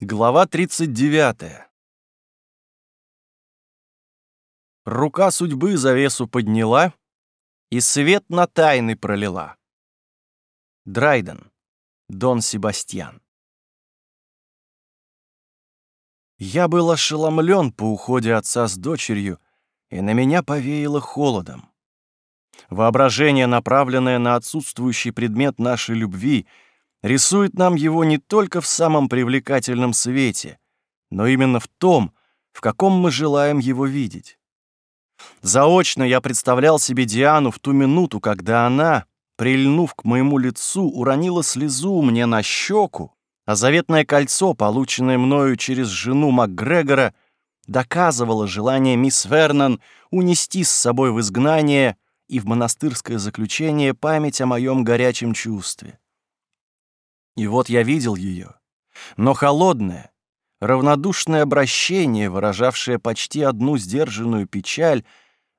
Глава 39. Рука судьбы завесу подняла и свет на тайны пролила. Драйден, Дон Себастьян. Я был ошеломлен по уходе отца с дочерью, и на меня повеяло холодом. Воображение, направленное на отсутствующий предмет нашей любви — рисует нам его не только в самом привлекательном свете, но именно в том, в каком мы желаем его видеть. Заочно я представлял себе Диану в ту минуту, когда она, прильнув к моему лицу, уронила слезу мне на щеку, а заветное кольцо, полученное мною через жену МакГрегора, доказывало желание мисс Вернон унести с собой в изгнание и в монастырское заключение память о моем горячем чувстве. И вот я видел ее. Но холодное, равнодушное обращение, выражавшее почти одну сдержанную печаль,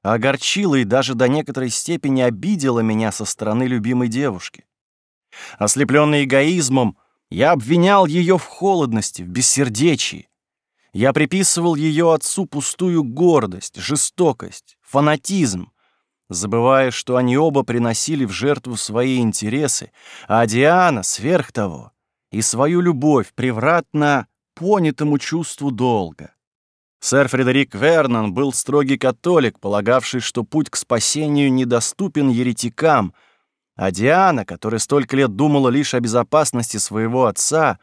огорчило и даже до некоторой степени обидело меня со стороны любимой девушки. Ослепленный эгоизмом, я обвинял ее в холодности, в бессердечии. Я приписывал ее отцу пустую гордость, жестокость, фанатизм, забывая, что они оба приносили в жертву свои интересы, а Диана, сверх того, и свою любовь превратно понятому чувству долга. Сэр Фредерик Вернон был строгий католик, полагавший, что путь к спасению недоступен еретикам, а Диана, которая столько лет думала лишь о безопасности своего отца,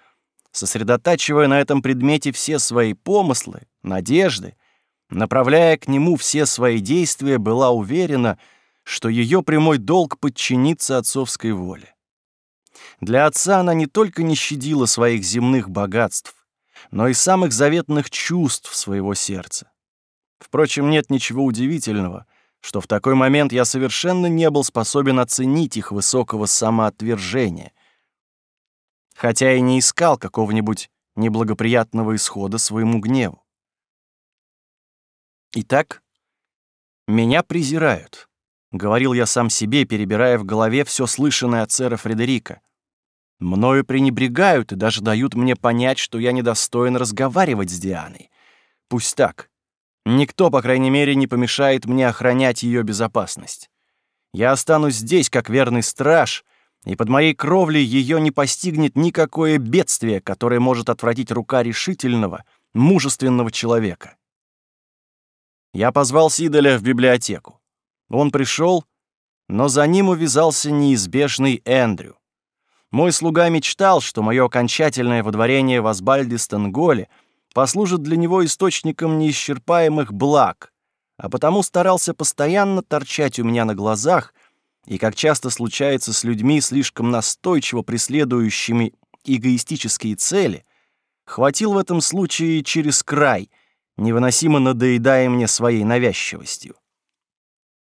сосредотачивая на этом предмете все свои помыслы, надежды, направляя к нему все свои действия, была уверена, что ее прямой долг подчиниться отцовской воле. Для отца она не только не щадила своих земных богатств, но и самых заветных чувств своего сердца. Впрочем, нет ничего удивительного, что в такой момент я совершенно не был способен оценить их высокого самоотвержения, хотя и не искал какого-нибудь неблагоприятного исхода своему гневу. Итак, меня презирают, говорил я сам себе, перебирая в голове все слышанное от сэра Фредерика. Мною пренебрегают и даже дают мне понять, что я недостоин разговаривать с Дианой. Пусть так. Никто, по крайней мере, не помешает мне охранять ее безопасность. Я останусь здесь, как верный страж, и под моей кровлей ее не постигнет никакое бедствие, которое может отвратить рука решительного, мужественного человека. Я позвал Сиделя в библиотеку. Он пришел, но за ним увязался неизбежный Эндрю. Мой слуга мечтал, что мое окончательное водворение в Асбальде-Стенголе послужит для него источником неисчерпаемых благ, а потому старался постоянно торчать у меня на глазах и, как часто случается с людьми, слишком настойчиво преследующими эгоистические цели, хватил в этом случае через край — невыносимо надоедая мне своей навязчивостью.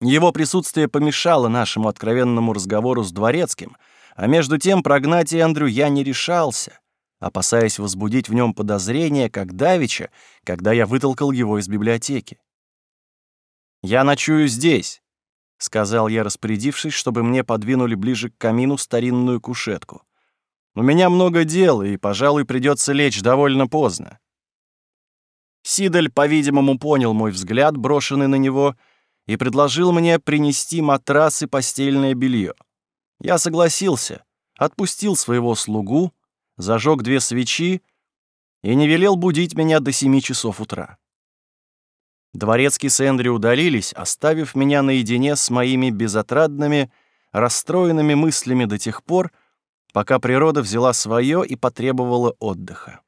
Его присутствие помешало нашему откровенному разговору с Дворецким, а между тем прогнать и Андрю я не решался, опасаясь возбудить в нем подозрения, как Давича, когда я вытолкал его из библиотеки. «Я ночую здесь», — сказал я, распорядившись, чтобы мне подвинули ближе к камину старинную кушетку. «У меня много дел, и, пожалуй, придется лечь довольно поздно». Сидаль, по-видимому, понял мой взгляд, брошенный на него, и предложил мне принести матрас и постельное белье. Я согласился, отпустил своего слугу, зажег две свечи и не велел будить меня до семи часов утра. Дворецкий с Эндрю удалились, оставив меня наедине с моими безотрадными, расстроенными мыслями до тех пор, пока природа взяла свое и потребовала отдыха.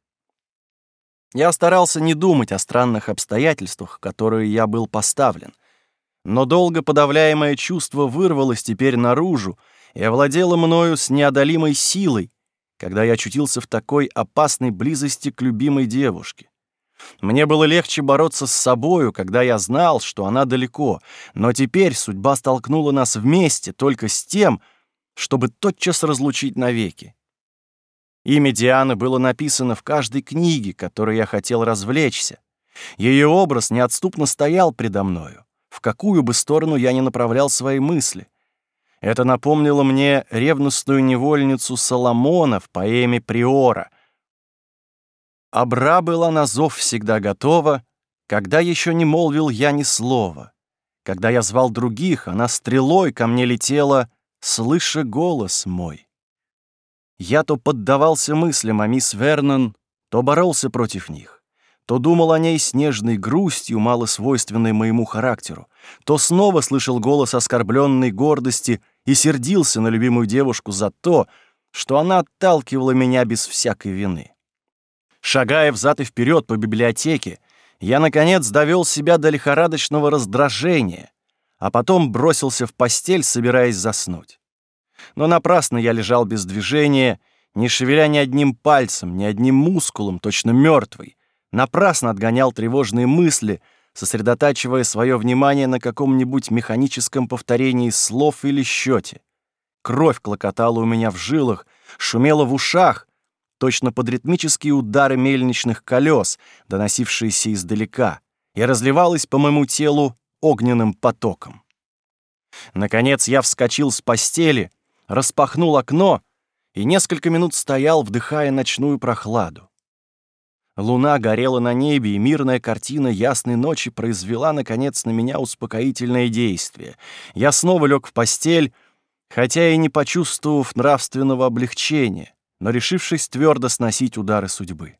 Я старался не думать о странных обстоятельствах, в которые я был поставлен. Но долго подавляемое чувство вырвалось теперь наружу и овладело мною с неодолимой силой, когда я очутился в такой опасной близости к любимой девушке. Мне было легче бороться с собою, когда я знал, что она далеко, но теперь судьба столкнула нас вместе только с тем, чтобы тотчас разлучить навеки. Имя Дианы было написано в каждой книге, которой я хотел развлечься. Ее образ неотступно стоял предо мною, в какую бы сторону я ни направлял свои мысли. Это напомнило мне ревностную невольницу Соломона в поэме «Приора». Абра была на зов всегда готова, когда еще не молвил я ни слова. Когда я звал других, она стрелой ко мне летела, слыша голос мой. Я то поддавался мыслям о мисс Вернон, то боролся против них, то думал о ней снежной грустью, мало свойственной моему характеру, то снова слышал голос оскорбленной гордости и сердился на любимую девушку за то, что она отталкивала меня без всякой вины. Шагая взад и вперед по библиотеке, я, наконец, довел себя до лихорадочного раздражения, а потом бросился в постель, собираясь заснуть. Но напрасно я лежал без движения, не шевеля ни одним пальцем, ни одним мускулом, точно мертвый. Напрасно отгонял тревожные мысли, сосредотачивая свое внимание на каком-нибудь механическом повторении слов или счете. Кровь клокотала у меня в жилах, шумела в ушах, точно под ритмические удары мельничных колес, доносившиеся издалека, и разливалась по моему телу огненным потоком. Наконец я вскочил с постели, распахнул окно и несколько минут стоял, вдыхая ночную прохладу. Луна горела на небе, и мирная картина ясной ночи произвела, наконец, на меня успокоительное действие. Я снова лег в постель, хотя и не почувствовав нравственного облегчения, но решившись твердо сносить удары судьбы.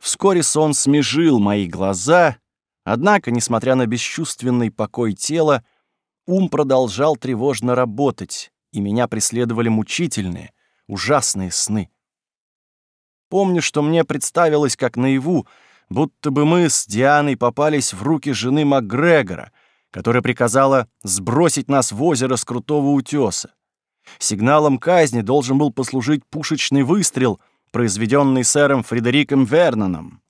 Вскоре сон смежил мои глаза, однако, несмотря на бесчувственный покой тела, ум продолжал тревожно работать, и меня преследовали мучительные, ужасные сны. Помню, что мне представилось как наяву, будто бы мы с Дианой попались в руки жены Макгрегора, которая приказала сбросить нас в озеро с крутого утеса. Сигналом казни должен был послужить пушечный выстрел, произведенный сэром Фредериком Верноном.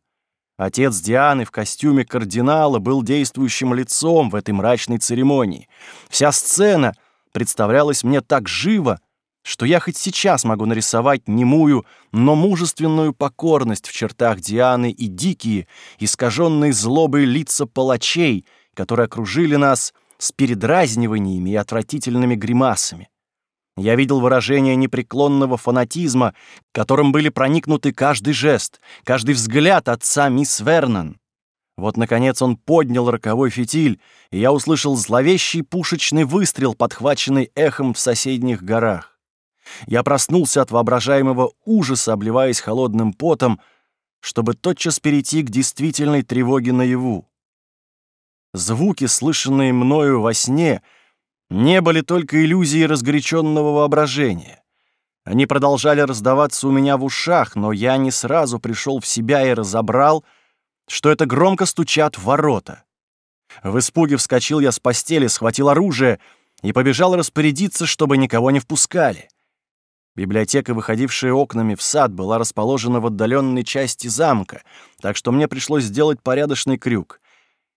Отец Дианы в костюме кардинала был действующим лицом в этой мрачной церемонии. Вся сцена — представлялось мне так живо, что я хоть сейчас могу нарисовать немую, но мужественную покорность в чертах Дианы и дикие, искаженные злобой лица палачей, которые окружили нас с передразниваниями и отвратительными гримасами. Я видел выражение непреклонного фанатизма, которым были проникнуты каждый жест, каждый взгляд отца мисс Вернон. Вот, наконец, он поднял роковой фитиль, и я услышал зловещий пушечный выстрел, подхваченный эхом в соседних горах. Я проснулся от воображаемого ужаса, обливаясь холодным потом, чтобы тотчас перейти к действительной тревоге наяву. Звуки, слышанные мною во сне, не были только иллюзией разгоряченного воображения. Они продолжали раздаваться у меня в ушах, но я не сразу пришел в себя и разобрал — что это громко стучат в ворота. В испуге вскочил я с постели, схватил оружие и побежал распорядиться, чтобы никого не впускали. Библиотека, выходившая окнами в сад, была расположена в отдаленной части замка, так что мне пришлось сделать порядочный крюк.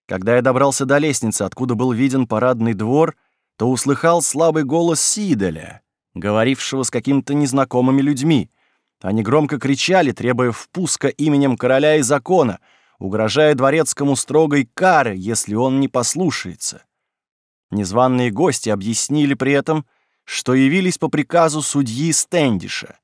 Когда я добрался до лестницы, откуда был виден парадный двор, то услыхал слабый голос Сиделя, говорившего с какими-то незнакомыми людьми. Они громко кричали, требуя впуска именем короля и закона — угрожая дворецкому строгой каре, если он не послушается. Незваные гости объяснили при этом, что явились по приказу судьи Стендиша.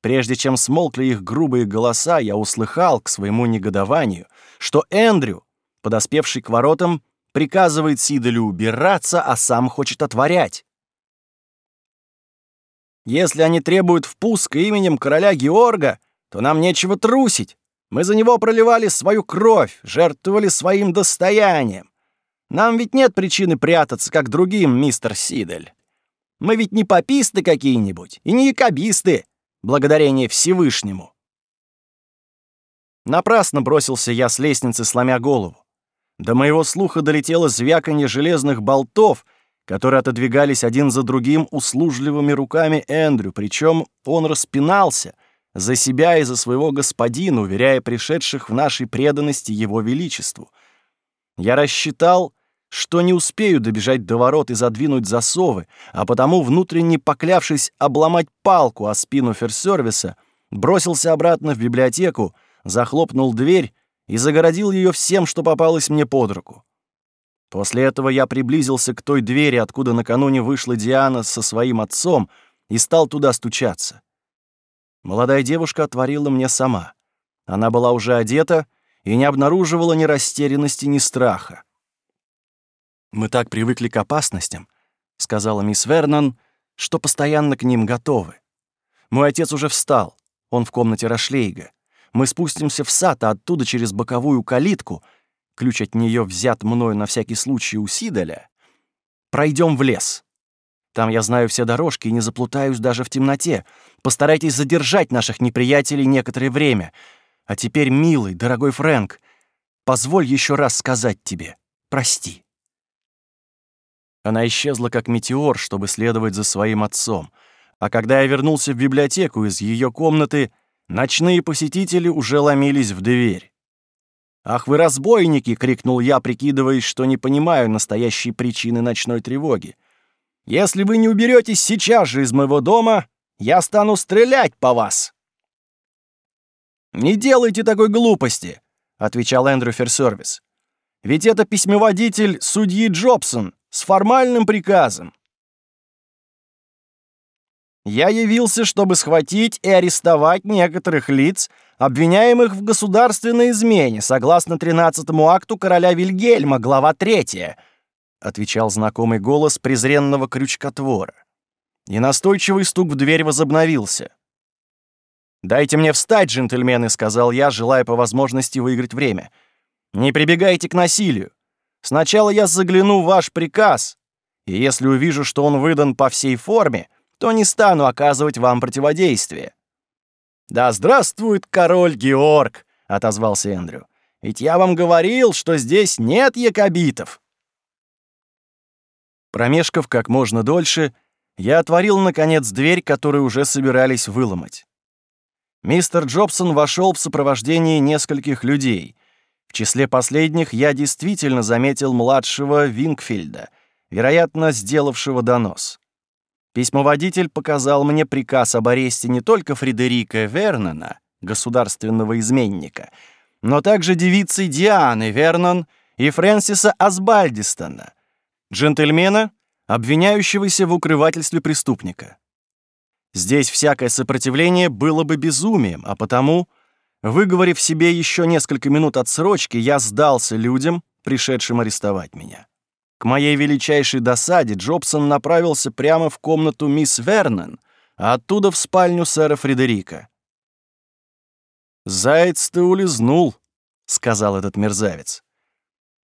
Прежде чем смолкли их грубые голоса, я услыхал к своему негодованию, что Эндрю, подоспевший к воротам, приказывает Сиделю убираться, а сам хочет отворять. Если они требуют впуска именем короля Георга, то нам нечего трусить. Мы за него проливали свою кровь, жертвовали своим достоянием. Нам ведь нет причины прятаться, как другим, мистер Сидель. Мы ведь не пописты какие-нибудь и не якобисты, благодарение Всевышнему. Напрасно бросился я с лестницы, сломя голову. До моего слуха долетело звяканье железных болтов, которые отодвигались один за другим услужливыми руками Эндрю, причем он распинался, за себя и за своего господина, уверяя пришедших в нашей преданности его величеству. Я рассчитал, что не успею добежать до ворот и задвинуть засовы, а потому, внутренне поклявшись обломать палку о спину ферсервиса, бросился обратно в библиотеку, захлопнул дверь и загородил ее всем, что попалось мне под руку. После этого я приблизился к той двери, откуда накануне вышла Диана со своим отцом, и стал туда стучаться молодая девушка отворила мне сама. Она была уже одета и не обнаруживала ни растерянности, ни страха. «Мы так привыкли к опасностям», — сказала мисс Вернон, «что постоянно к ним готовы. Мой отец уже встал, он в комнате Рашлейга. Мы спустимся в сад, а оттуда через боковую калитку, ключ от нее взят мною на всякий случай у Сидаля, пройдем в лес. Там я знаю все дорожки и не заплутаюсь даже в темноте. Постарайтесь задержать наших неприятелей некоторое время. А теперь, милый, дорогой Фрэнк, позволь еще раз сказать тебе «прости». Она исчезла как метеор, чтобы следовать за своим отцом. А когда я вернулся в библиотеку из ее комнаты, ночные посетители уже ломились в дверь. «Ах вы разбойники!» — крикнул я, прикидываясь, что не понимаю настоящей причины ночной тревоги. Если вы не уберетесь сейчас же из моего дома, я стану стрелять по вас!» «Не делайте такой глупости!» — отвечал Эндрю Ферсервис. «Ведь это письмеводитель судьи Джобсон с формальным приказом. Я явился, чтобы схватить и арестовать некоторых лиц, обвиняемых в государственной измене, согласно 13 акту короля Вильгельма, глава 3, — отвечал знакомый голос презренного крючкотвора. И настойчивый стук в дверь возобновился. «Дайте мне встать, джентльмены», — сказал я, желая по возможности выиграть время. «Не прибегайте к насилию. Сначала я загляну в ваш приказ, и если увижу, что он выдан по всей форме, то не стану оказывать вам противодействие». «Да здравствует король Георг!» — отозвался Эндрю. «Ведь я вам говорил, что здесь нет якобитов!» Промешков как можно дольше, я отворил, наконец, дверь, которую уже собирались выломать. Мистер Джобсон вошел в сопровождении нескольких людей. В числе последних я действительно заметил младшего Вингфильда, вероятно, сделавшего донос. Письмоводитель показал мне приказ об аресте не только Фредерика Вернона, государственного изменника, но также девицы Дианы Вернон и Фрэнсиса Асбальдистона, джентльмена, обвиняющегося в укрывательстве преступника. Здесь всякое сопротивление было бы безумием, а потому, выговорив себе еще несколько минут отсрочки, я сдался людям, пришедшим арестовать меня. К моей величайшей досаде Джобсон направился прямо в комнату мисс Вернон, а оттуда в спальню сэра Фредерика. «Заяц ты улизнул», — сказал этот мерзавец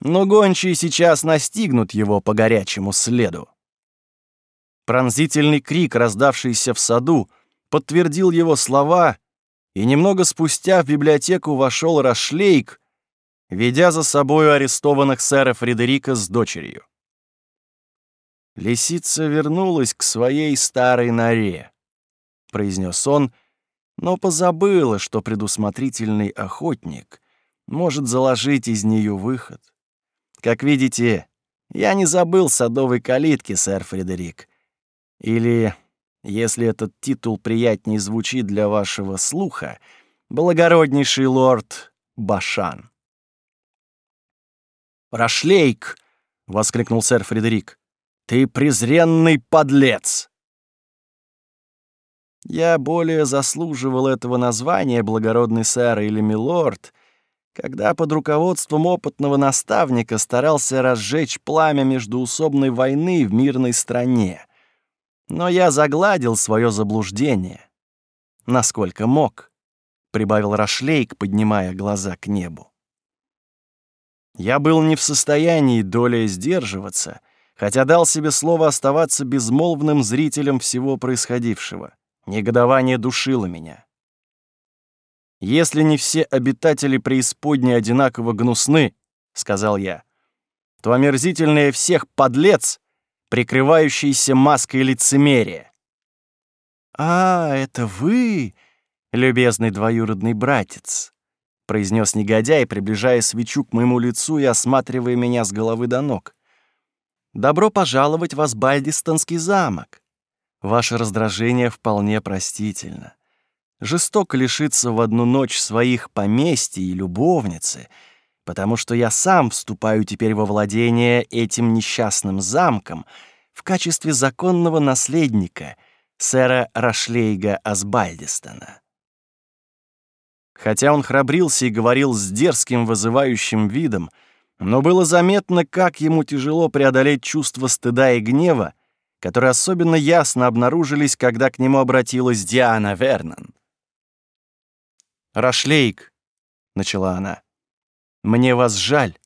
но гончие сейчас настигнут его по горячему следу. Пронзительный крик, раздавшийся в саду, подтвердил его слова, и немного спустя в библиотеку вошел Рашлейк, ведя за собою арестованных сэра Фредерика с дочерью. «Лисица вернулась к своей старой норе», — произнес он, но позабыла, что предусмотрительный охотник может заложить из нее выход. Как видите, я не забыл садовой калитки, сэр Фредерик. Или, если этот титул приятнее звучит для вашего слуха, благороднейший лорд Башан. «Рашлейк!» — воскликнул сэр Фредерик. «Ты презренный подлец!» Я более заслуживал этого названия, благородный сэр или милорд, — когда под руководством опытного наставника старался разжечь пламя междуусобной войны в мирной стране. Но я загладил свое заблуждение. Насколько мог, прибавил Рашлейк, поднимая глаза к небу. Я был не в состоянии долей сдерживаться, хотя дал себе слово оставаться безмолвным зрителем всего происходившего. Негодование душило меня. «Если не все обитатели преисподней одинаково гнусны, — сказал я, — то омерзительнее всех подлец, прикрывающийся маской лицемерия». «А, это вы, любезный двоюродный братец», — произнес негодяй, приближая свечу к моему лицу и осматривая меня с головы до ног. «Добро пожаловать в Асбальдистонский замок. Ваше раздражение вполне простительно жестоко лишиться в одну ночь своих поместий и любовницы, потому что я сам вступаю теперь во владение этим несчастным замком в качестве законного наследника сэра Рашлейга Асбальдистона. Хотя он храбрился и говорил с дерзким вызывающим видом, но было заметно, как ему тяжело преодолеть чувство стыда и гнева, которые особенно ясно обнаружились, когда к нему обратилась Диана Вернон. «Рашлейк», — начала она, — «мне вас жаль,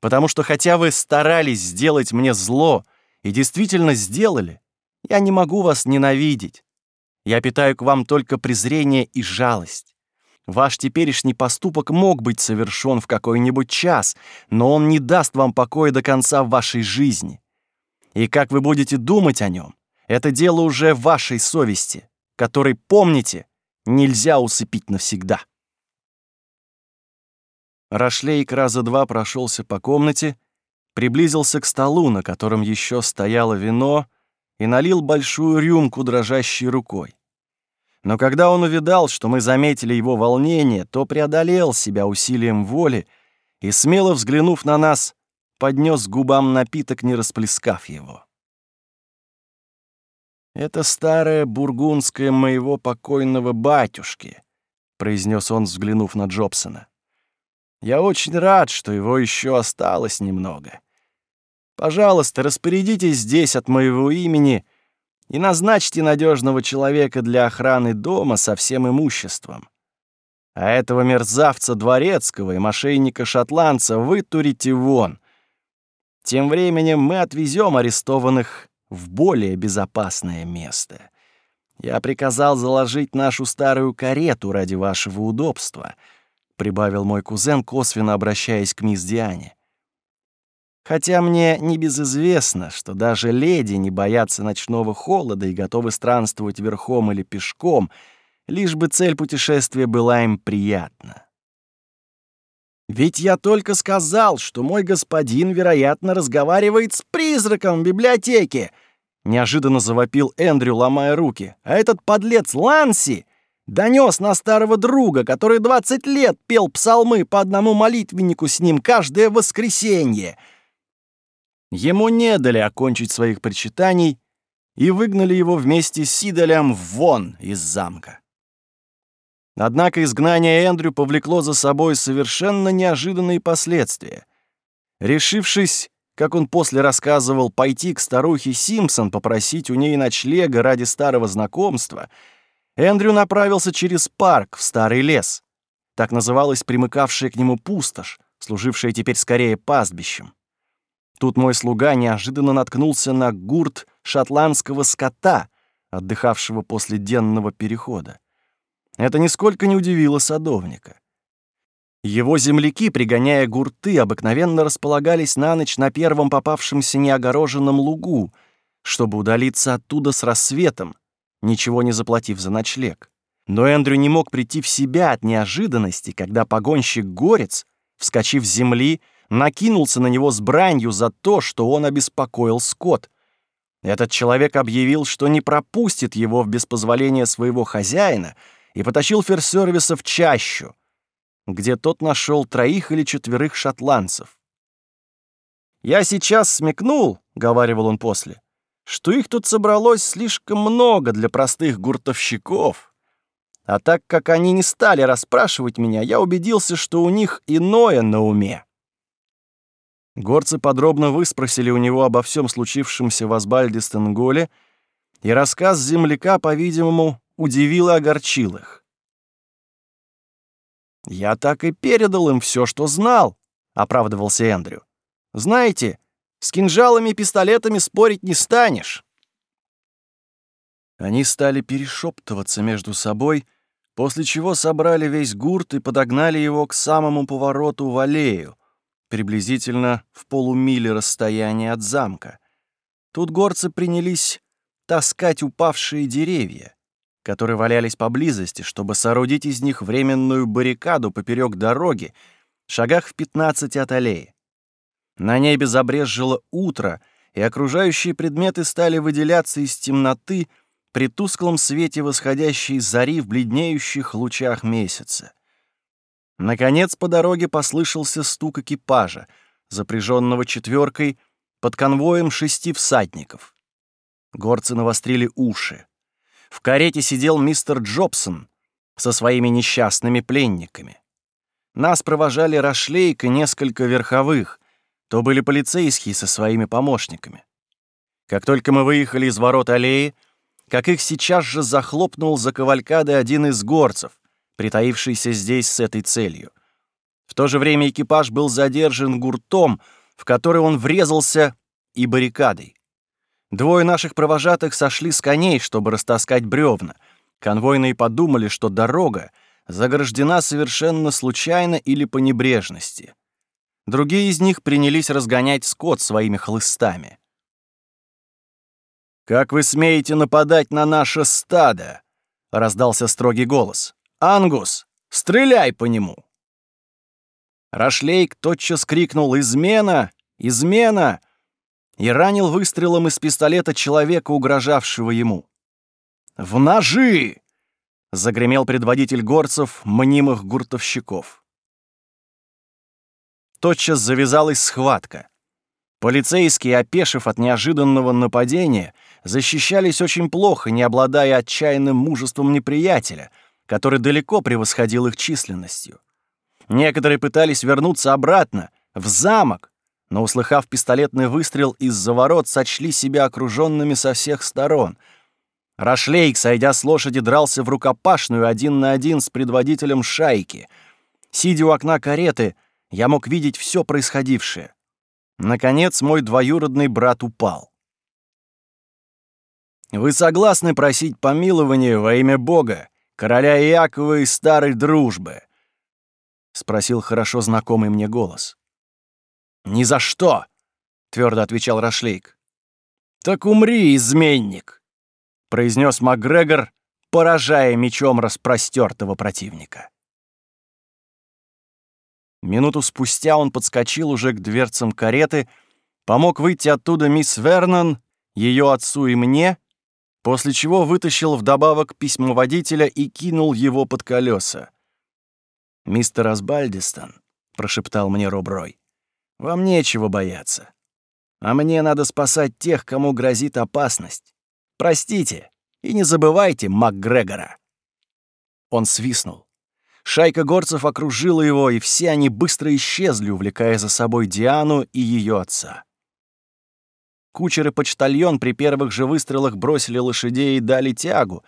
потому что хотя вы старались сделать мне зло и действительно сделали, я не могу вас ненавидеть. Я питаю к вам только презрение и жалость. Ваш теперешний поступок мог быть совершен в какой-нибудь час, но он не даст вам покоя до конца вашей жизни. И как вы будете думать о нем, это дело уже вашей совести, которой, помните, нельзя усыпить навсегда. Рашлейк раза два прошелся по комнате, приблизился к столу, на котором еще стояло вино, и налил большую рюмку дрожащей рукой. Но когда он увидал, что мы заметили его волнение, то преодолел себя усилием воли и, смело взглянув на нас, поднес губам напиток, не расплескав его. «Это старая бургундская моего покойного батюшки», — произнес он, взглянув на Джобсона. «Я очень рад, что его еще осталось немного. Пожалуйста, распорядитесь здесь от моего имени и назначьте надежного человека для охраны дома со всем имуществом. А этого мерзавца дворецкого и мошенника-шотландца вытурите вон. Тем временем мы отвезем арестованных в более безопасное место. Я приказал заложить нашу старую карету ради вашего удобства, прибавил мой кузен, косвенно обращаясь к мисс Диане. Хотя мне не безизвестно, что даже леди не боятся ночного холода и готовы странствовать верхом или пешком, лишь бы цель путешествия была им приятна. Ведь я только сказал, что мой господин, вероятно, разговаривает с призраком в библиотеке!» Неожиданно завопил Эндрю, ломая руки. «А этот подлец Ланси донес на старого друга, который 20 лет пел псалмы по одному молитвеннику с ним каждое воскресенье!» Ему не дали окончить своих причитаний и выгнали его вместе с Сидолем вон из замка. Однако изгнание Эндрю повлекло за собой совершенно неожиданные последствия. Решившись, как он после рассказывал, пойти к старухе Симпсон попросить у ней ночлега ради старого знакомства, Эндрю направился через парк в старый лес. Так называлась примыкавшая к нему пустошь, служившая теперь скорее пастбищем. Тут мой слуга неожиданно наткнулся на гурт шотландского скота, отдыхавшего после денного перехода. Это нисколько не удивило садовника. Его земляки, пригоняя гурты, обыкновенно располагались на ночь на первом попавшемся неогороженном лугу, чтобы удалиться оттуда с рассветом, ничего не заплатив за ночлег. Но Эндрю не мог прийти в себя от неожиданности, когда погонщик-горец, вскочив с земли, накинулся на него с бранью за то, что он обеспокоил скот. Этот человек объявил, что не пропустит его в без позволения своего хозяина — и потащил ферсервиса в чащу, где тот нашел троих или четверых шотландцев. «Я сейчас смекнул», — говаривал он после, «что их тут собралось слишком много для простых гуртовщиков. А так как они не стали расспрашивать меня, я убедился, что у них иное на уме». Горцы подробно выспросили у него обо всем случившемся в Асбальде-Стенголе, и рассказ земляка, по-видимому, удивил и огорчил их. «Я так и передал им все, что знал», — оправдывался Эндрю. «Знаете, с кинжалами и пистолетами спорить не станешь». Они стали перешептываться между собой, после чего собрали весь гурт и подогнали его к самому повороту в аллею, приблизительно в полумиле расстояния от замка. Тут горцы принялись таскать упавшие деревья которые валялись поблизости, чтобы соорудить из них временную баррикаду поперек дороги, шагах в 15 от аллеи. На небе забрезжило утро, и окружающие предметы стали выделяться из темноты при тусклом свете восходящей зари в бледнеющих лучах месяца. Наконец по дороге послышался стук экипажа, запряженного четверкой под конвоем шести всадников. Горцы навострили уши. В карете сидел мистер Джобсон со своими несчастными пленниками. Нас провожали Рашлейк и несколько верховых, то были полицейские со своими помощниками. Как только мы выехали из ворот аллеи, как их сейчас же захлопнул за кавалькады один из горцев, притаившийся здесь с этой целью. В то же время экипаж был задержан гуртом, в который он врезался и баррикадой. Двое наших провожатых сошли с коней, чтобы растаскать бревна. Конвойные подумали, что дорога заграждена совершенно случайно или по небрежности. Другие из них принялись разгонять скот своими хлыстами. «Как вы смеете нападать на наше стадо?» — раздался строгий голос. «Ангус, стреляй по нему!» Рашлейк тотчас крикнул «Измена! Измена!» и ранил выстрелом из пистолета человека, угрожавшего ему. «В ножи!» — загремел предводитель горцев, мнимых гуртовщиков. Тотчас завязалась схватка. Полицейские, опешив от неожиданного нападения, защищались очень плохо, не обладая отчаянным мужеством неприятеля, который далеко превосходил их численностью. Некоторые пытались вернуться обратно, в замок, но, услыхав пистолетный выстрел из-за ворот, сочли себя окруженными со всех сторон. Рашлейк, сойдя с лошади, дрался в рукопашную один на один с предводителем шайки. Сидя у окна кареты, я мог видеть все происходившее. Наконец, мой двоюродный брат упал. «Вы согласны просить помилования во имя Бога, короля Иакова и старой дружбы?» — спросил хорошо знакомый мне голос. «Ни за что!» — твердо отвечал Рашлейк. «Так умри, изменник!» — произнес Макгрегор, поражая мечом распростертого противника. Минуту спустя он подскочил уже к дверцам кареты, помог выйти оттуда мисс Вернон, ее отцу и мне, после чего вытащил вдобавок письмо водителя и кинул его под колеса. «Мистер Асбальдистон», — прошептал мне Роброй. Вам нечего бояться. А мне надо спасать тех, кому грозит опасность. Простите и не забывайте МакГрегора». Он свистнул. Шайка горцев окружила его, и все они быстро исчезли, увлекая за собой Диану и ее отца. Кучер и почтальон при первых же выстрелах бросили лошадей и дали тягу,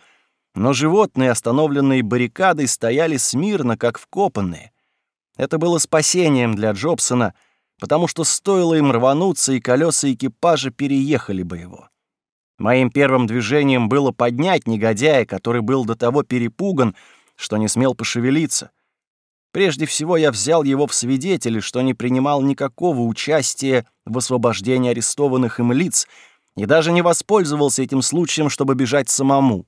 но животные, остановленные баррикадой, стояли смирно, как вкопанные. Это было спасением для Джобсона — потому что стоило им рвануться, и колеса экипажа переехали бы его. Моим первым движением было поднять негодяя, который был до того перепуган, что не смел пошевелиться. Прежде всего я взял его в свидетели, что не принимал никакого участия в освобождении арестованных им лиц и даже не воспользовался этим случаем, чтобы бежать самому.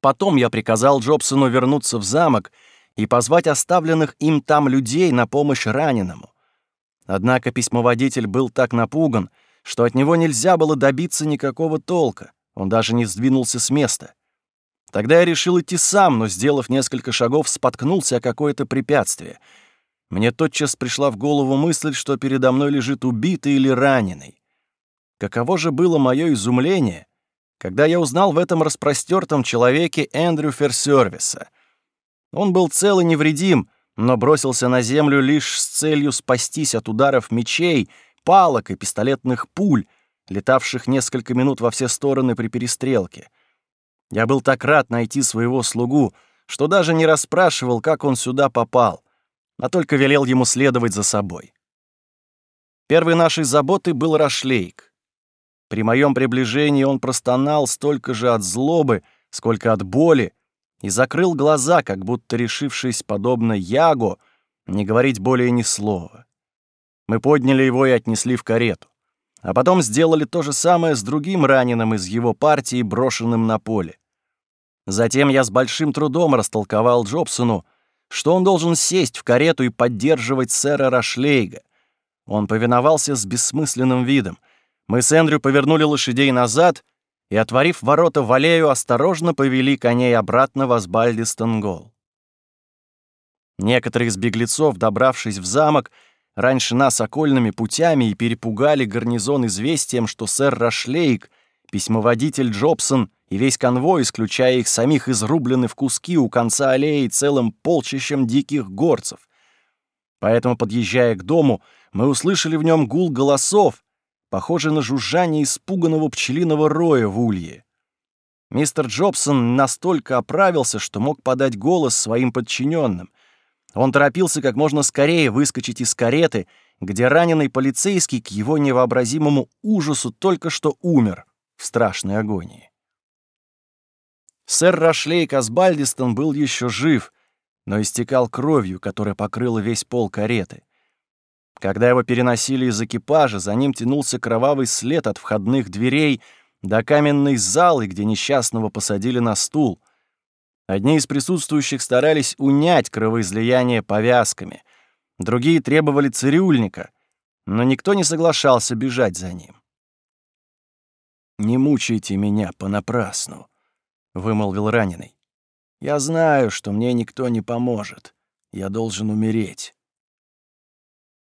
Потом я приказал Джобсону вернуться в замок и позвать оставленных им там людей на помощь раненому. Однако письмоводитель был так напуган, что от него нельзя было добиться никакого толка. Он даже не сдвинулся с места. Тогда я решил идти сам, но, сделав несколько шагов, споткнулся о какое-то препятствие. Мне тотчас пришла в голову мысль, что передо мной лежит убитый или раненый. Каково же было мое изумление, когда я узнал в этом распростертом человеке Эндрю Ферсервиса. Он был цел и невредим — но бросился на землю лишь с целью спастись от ударов мечей, палок и пистолетных пуль, летавших несколько минут во все стороны при перестрелке. Я был так рад найти своего слугу, что даже не расспрашивал, как он сюда попал, а только велел ему следовать за собой. Первой нашей заботой был Рашлейк. При моем приближении он простонал столько же от злобы, сколько от боли, и закрыл глаза, как будто решившись, подобно Ягу, не говорить более ни слова. Мы подняли его и отнесли в карету. А потом сделали то же самое с другим раненым из его партии, брошенным на поле. Затем я с большим трудом растолковал Джобсону, что он должен сесть в карету и поддерживать сэра Рашлейга. Он повиновался с бессмысленным видом. Мы с Эндрю повернули лошадей назад — и, отворив ворота в аллею, осторожно повели коней обратно в Асбальдистангол. Некоторые из беглецов, добравшись в замок, раньше нас окольными путями и перепугали гарнизон известием, что сэр Рашлейк, письмоводитель Джобсон и весь конвой, исключая их самих, изрублены в куски у конца аллеи целым полчищем диких горцев. Поэтому, подъезжая к дому, мы услышали в нем гул голосов, Похоже на жужжание испуганного пчелиного роя в улье. Мистер Джобсон настолько оправился, что мог подать голос своим подчиненным. Он торопился как можно скорее выскочить из кареты, где раненый полицейский к его невообразимому ужасу только что умер в страшной агонии. Сэр Рашлей Казбальдистон был еще жив, но истекал кровью, которая покрыла весь пол кареты. Когда его переносили из экипажа, за ним тянулся кровавый след от входных дверей до каменной залы, где несчастного посадили на стул. Одни из присутствующих старались унять кровоизлияние повязками, другие требовали цирюльника, но никто не соглашался бежать за ним. «Не мучайте меня понапрасну», — вымолвил раненый. «Я знаю, что мне никто не поможет. Я должен умереть».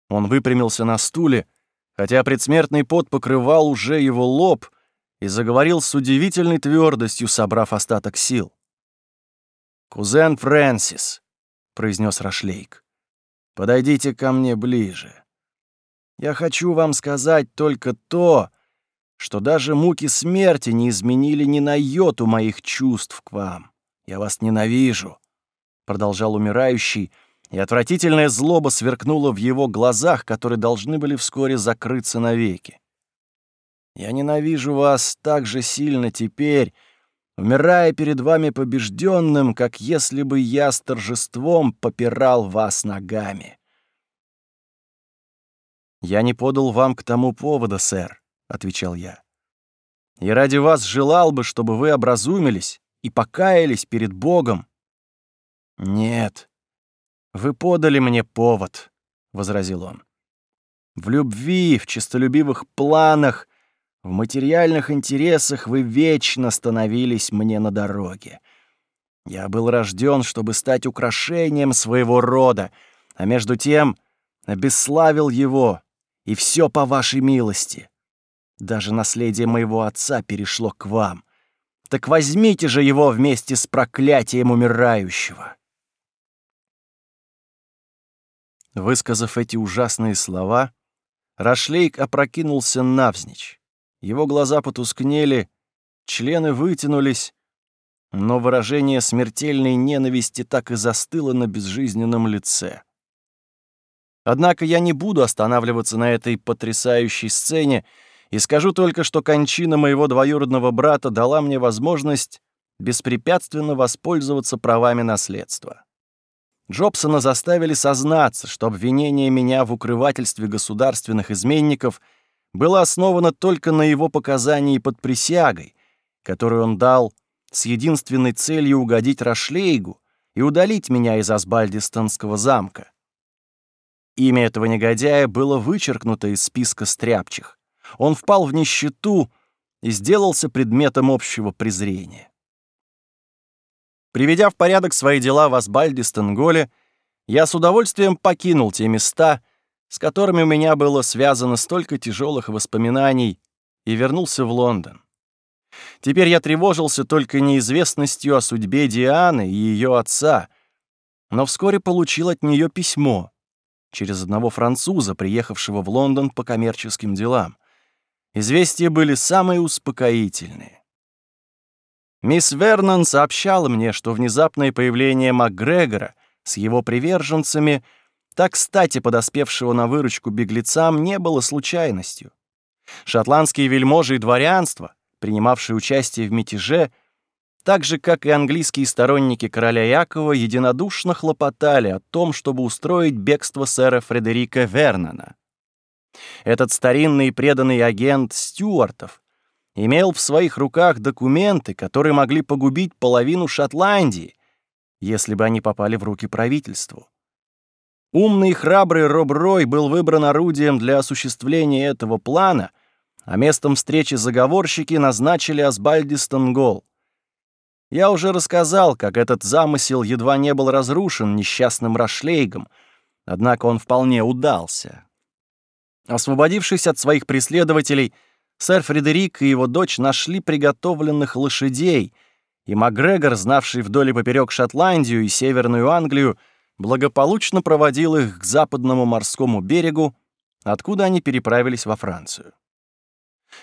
Он выпрямился на стуле, хотя предсмертный пот покрывал уже его лоб и заговорил с удивительной твердостью, собрав остаток сил. «Кузен Фрэнсис», — произнес Рашлейк, — «подойдите ко мне ближе. Я хочу вам сказать только то, что даже муки смерти не изменили ни на йоту моих чувств к вам. Я вас ненавижу», — продолжал умирающий, — и отвратительная злоба сверкнула в его глазах, которые должны были вскоре закрыться навеки. «Я ненавижу вас так же сильно теперь», умирая перед вами побежденным, как если бы я с торжеством попирал вас ногами. «Я не подал вам к тому повода, сэр», — отвечал я. «И ради вас желал бы, чтобы вы образумились и покаялись перед Богом». «Нет, «Вы подали мне повод», — возразил он. «В любви, в честолюбивых планах, в материальных интересах вы вечно становились мне на дороге. Я был рожден, чтобы стать украшением своего рода, а между тем обесславил его, и все по вашей милости. Даже наследие моего отца перешло к вам. Так возьмите же его вместе с проклятием умирающего». Высказав эти ужасные слова, Рашлейк опрокинулся навзничь. Его глаза потускнели, члены вытянулись, но выражение смертельной ненависти так и застыло на безжизненном лице. Однако я не буду останавливаться на этой потрясающей сцене и скажу только, что кончина моего двоюродного брата дала мне возможность беспрепятственно воспользоваться правами наследства. Джобсона заставили сознаться, что обвинение меня в укрывательстве государственных изменников было основано только на его показании под присягой, которую он дал с единственной целью угодить Рашлейгу и удалить меня из Асбальдистанского замка. Имя этого негодяя было вычеркнуто из списка стряпчих. Он впал в нищету и сделался предметом общего презрения. Приведя в порядок свои дела в Асбальде Стенголе, я с удовольствием покинул те места, с которыми у меня было связано столько тяжелых воспоминаний, и вернулся в Лондон. Теперь я тревожился только неизвестностью о судьбе Дианы и ее отца, но вскоре получил от нее письмо через одного француза, приехавшего в Лондон по коммерческим делам. Известия были самые успокоительные. Мисс Вернон сообщала мне, что внезапное появление МакГрегора с его приверженцами, так кстати подоспевшего на выручку беглецам, не было случайностью. Шотландские вельможи и дворянство, принимавшие участие в мятеже, так же, как и английские сторонники короля Якова, единодушно хлопотали о том, чтобы устроить бегство сэра Фредерика Вернона. Этот старинный преданный агент Стюартов имел в своих руках документы, которые могли погубить половину Шотландии, если бы они попали в руки правительству. Умный и храбрый Роб Рой был выбран орудием для осуществления этого плана, а местом встречи заговорщики назначили Асбальдистонгол. Я уже рассказал, как этот замысел едва не был разрушен несчастным Рашлейгом, однако он вполне удался. Освободившись от своих преследователей — сэр Фредерик и его дочь нашли приготовленных лошадей, и Макгрегор, знавший вдоль и поперек Шотландию и Северную Англию, благополучно проводил их к западному морскому берегу, откуда они переправились во Францию.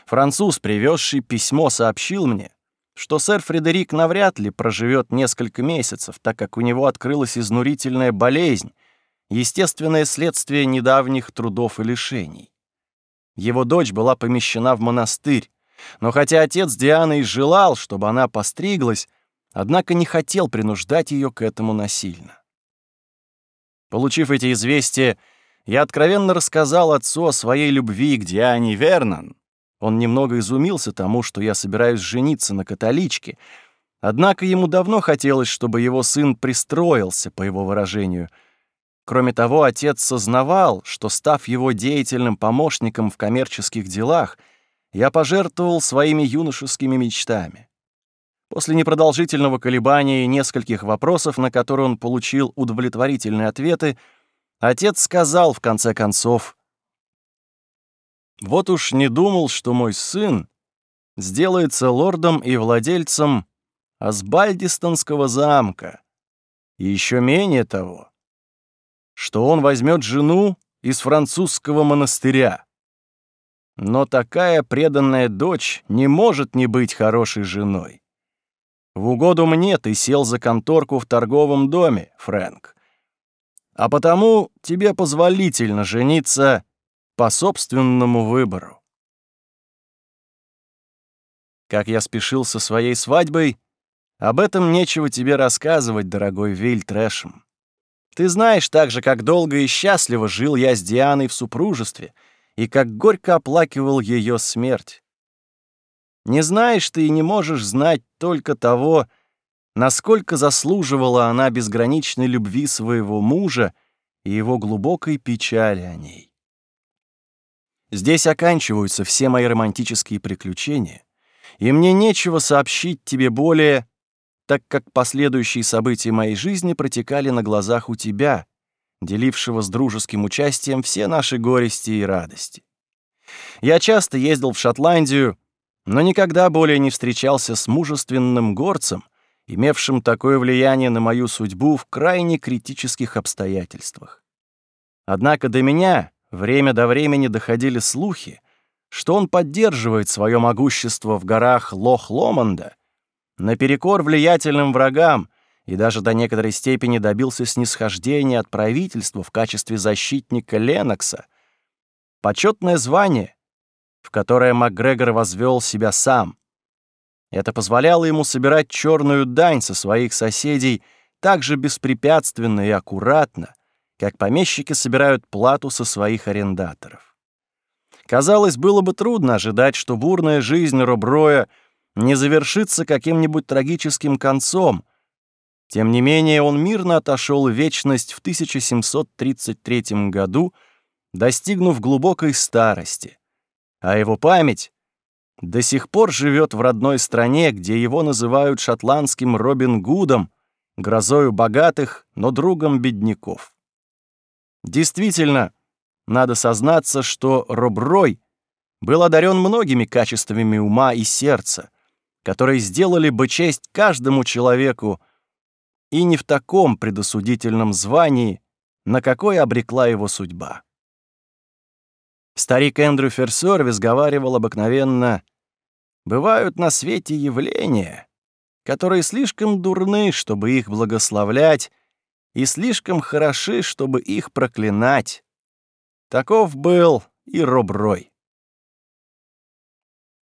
Француз, привезший письмо, сообщил мне, что сэр Фредерик навряд ли проживет несколько месяцев, так как у него открылась изнурительная болезнь, естественное следствие недавних трудов и лишений. Его дочь была помещена в монастырь, но хотя отец Дианы и желал, чтобы она постриглась, однако не хотел принуждать ее к этому насильно. Получив эти известия, я откровенно рассказал отцу о своей любви к Диане Вернон. Он немного изумился тому, что я собираюсь жениться на католичке, однако ему давно хотелось, чтобы его сын пристроился, по его выражению — Кроме того, отец сознавал, что, став его деятельным помощником в коммерческих делах, я пожертвовал своими юношескими мечтами. После непродолжительного колебания и нескольких вопросов, на которые он получил удовлетворительные ответы, отец сказал, в конце концов, «Вот уж не думал, что мой сын сделается лордом и владельцем Асбальдистонского замка, и еще менее того» что он возьмет жену из французского монастыря. Но такая преданная дочь не может не быть хорошей женой. В угоду мне ты сел за конторку в торговом доме, Фрэнк. А потому тебе позволительно жениться по собственному выбору. Как я спешил со своей свадьбой, об этом нечего тебе рассказывать, дорогой Виль Трэшем. Ты знаешь так же, как долго и счастливо жил я с Дианой в супружестве и как горько оплакивал ее смерть. Не знаешь ты и не можешь знать только того, насколько заслуживала она безграничной любви своего мужа и его глубокой печали о ней. Здесь оканчиваются все мои романтические приключения, и мне нечего сообщить тебе более, так как последующие события моей жизни протекали на глазах у тебя, делившего с дружеским участием все наши горести и радости. Я часто ездил в Шотландию, но никогда более не встречался с мужественным горцем, имевшим такое влияние на мою судьбу в крайне критических обстоятельствах. Однако до меня время до времени доходили слухи, что он поддерживает свое могущество в горах Лох-Ломанда — наперекор влиятельным врагам и даже до некоторой степени добился снисхождения от правительства в качестве защитника Ленокса. Почетное звание, в которое Макгрегор возвел себя сам. Это позволяло ему собирать черную дань со своих соседей так же беспрепятственно и аккуратно, как помещики собирают плату со своих арендаторов. Казалось, было бы трудно ожидать, что бурная жизнь Роброя — не завершится каким-нибудь трагическим концом. Тем не менее, он мирно отошел в вечность в 1733 году, достигнув глубокой старости. А его память до сих пор живет в родной стране, где его называют шотландским Робин Гудом, грозою богатых, но другом бедняков. Действительно, надо сознаться, что Роб Рой был одарен многими качествами ума и сердца, которые сделали бы честь каждому человеку, и не в таком предосудительном звании, на какое обрекла его судьба. Старик Эндрю Ферсер говаривал обыкновенно, «Бывают на свете явления, которые слишком дурны, чтобы их благословлять, и слишком хороши, чтобы их проклинать». Таков был и Роб Рой.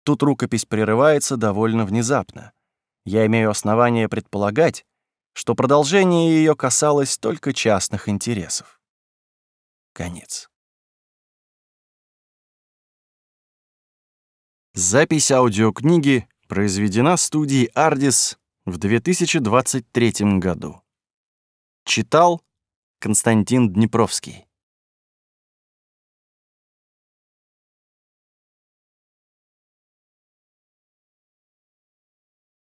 Тут рукопись прерывается довольно внезапно. Я имею основание предполагать, что продолжение ее касалось только частных интересов. Конец. Запись аудиокниги произведена студией «Ардис» в 2023 году. Читал Константин Днепровский.